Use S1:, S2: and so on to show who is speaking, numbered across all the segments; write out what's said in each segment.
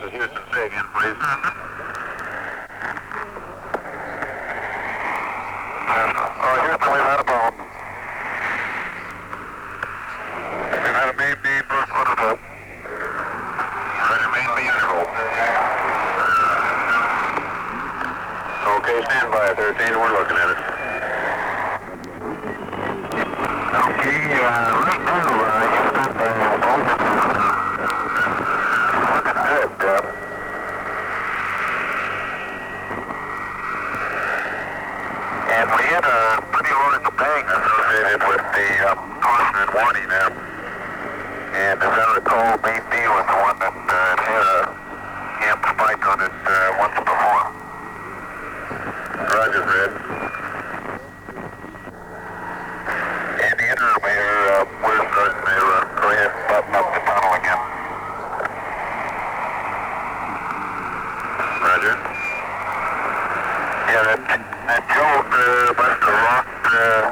S1: This Houston. Say again, please. Uh, Houston, we've had a problem. We've had a main beam burst on the boat. Had main beam fault. Okay, stand by. at 13, we're looking at it. Okay, uh, let's go. We had a pretty large bang associated with the um, caution and warning there. And as I recall, main D was the one that uh, had a amp spike on it uh, once before. Roger, Fred. And the intermeter, uh, we're starting to uh, go ahead and button up the tunnel again. Roger. Yeah, that, uh, must have lost the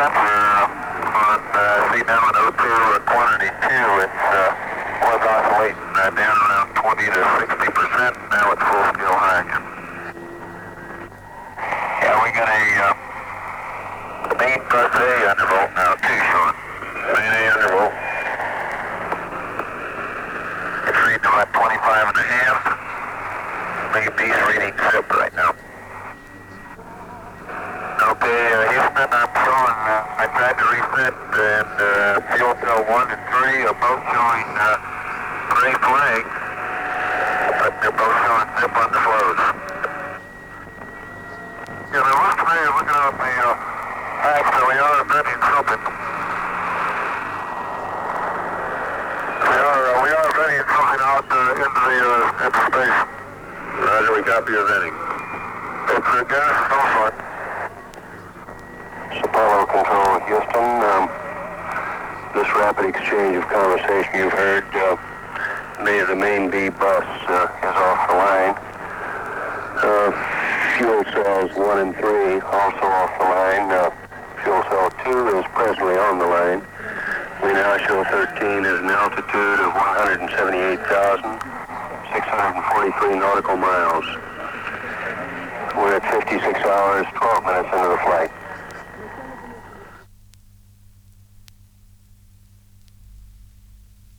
S1: sensor on see now in O2 quantity 2. It uh, was oscillating uh, down around 20 to 60 percent. Now it's full scale high again. We got a uh, main bus A undervolt now too, Sean. Main A undervolt. It's reading about 25 and a half. Main B's reading zip right now. Okay, uh, Houston, I'm showing, uh, I tried to reset and uh, fuel cell 1 and 3 are both showing uh, gray flags, but they're both showing zip on the flows. Yeah, the last way of looking at the uh, map, so we are venting something. We are, uh, we are venting something out uh, into the, uh, into space. Roger, we copy your venting. It's uh, gas sulfide.
S2: Apollo Control, Houston. Um, this rapid exchange of conversation you've heard, uh, may the main B bus uh, is off the line. Uh, fuel cells 1 and 3 also off the line. Uh, fuel cell 2 is presently on the line. We now show 13 at an altitude of 178,643 nautical miles. We're at 56 hours, 12 minutes into the flight.